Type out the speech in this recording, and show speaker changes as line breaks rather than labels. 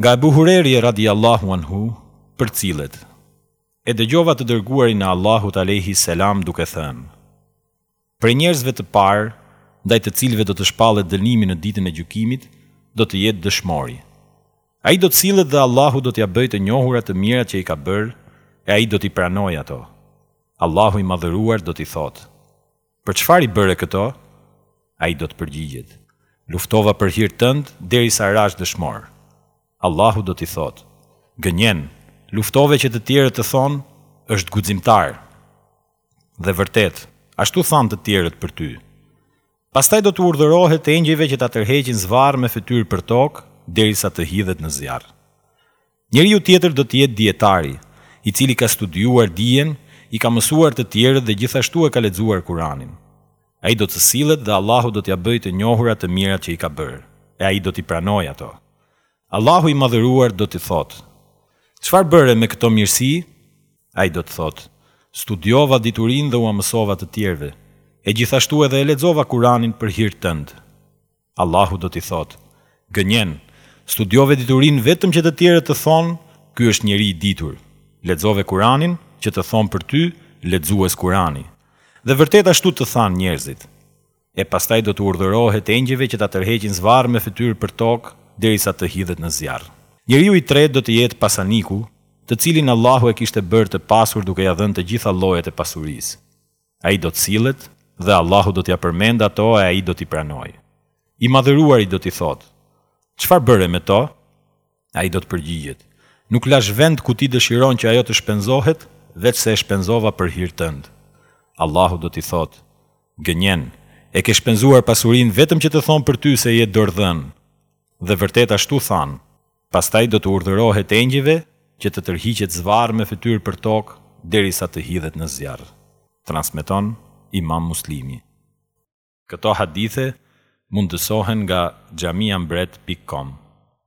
Nga Ebu Hurejra radhijallâhu anhu përcillet, E dëgjova të Dërguarin e Allahut alejhi selam duke thënë, Prej njerëzve të parë ndaj të cilëve do të shpallet dënimi në Ditën e Gjykimit do të jetë dëshmori. Ai do të sillet dhe Allahu do t'ia bëjë të njohura të mirat që i ka bërë e ai do t'i pranojë ato. Allahu i Madhëruar do t'i thotë. Për çfarë i bëre këto? Ai do të përgjigjet, Luftova për hir tënd derisa rashë dëshmor. Allahu do t'i thotë, Gënjen, luftove që të tjerët të thonë, Është guximtar. Dhe vërtet, ashtu thanë të tjerët për ty. Pastaj do t'u urdhërohet engjëjve që ta tërheqin zvarrë me fytyrë për tokë derisa të hidhet në zjarr. Njeriu tjetër do të jetë dijetari, i cili ka studiuar dijen, i ka mësuar të tjerët dhe gjithashtu e ka lexuar Kuranin. Ai do të sillet dhe Allahu do t'ia bëjë të njohura të mirat që i ka bërë, e ai do t'i pranojë ato. Allahu i Madhëruar do t'i thotë, Çfarë bëre me këto mirësi? Ai do të thotë, Studiova diturinë dhe ua mësova të tjerëve, e gjithashtu edhe e lexova Kuranin për hir tënd. Allahu do t'i thotë, Gënjen, studiove diturinë vetëm që të tjerët të thonë, Ky është njeri i ditur. Lexove Kuranin që të thonë për ty, Lexues Kurani. Dhe vërtet ashtu të thanë njerëzit. E pastaj do t'u urdhërohet engjëjve që ta tërheqin zvarrë me fytyrë për tokë derisa të hidhet në zjarr. Njeriu i tretë do të jetë pasaniku, të cilin Allahu e kishte bërë të pasur duke ia dhënë të gjitha llojet e pasurisë. Ai do të sillet dhe Allahu do t'ia përmendë ato e ai do t'i pranojë. I Madhëruari do t'i thotë, Çfarë bëre me to? Ai do të përgjigjet, Nuk lashë vend ku ti dëshiron që ajo të shpenzohet, veçse e shpenzova për hir tënd. Allahu do t'i thotë, Gënjen, e ke shpenzuar pasurinë vetëm që të thonë për ty se je dorëdhënë. Dhe vërtet ashtu thanë. Pastaj do t'u urdhërohet engjëjve që të tërhiqet zvarrë me fytyrë për tokë derisa të hidhet në zjarr, transmeton Imam Muslimi. Këto hadithe mundësohen nga xhamiambret pikë kom.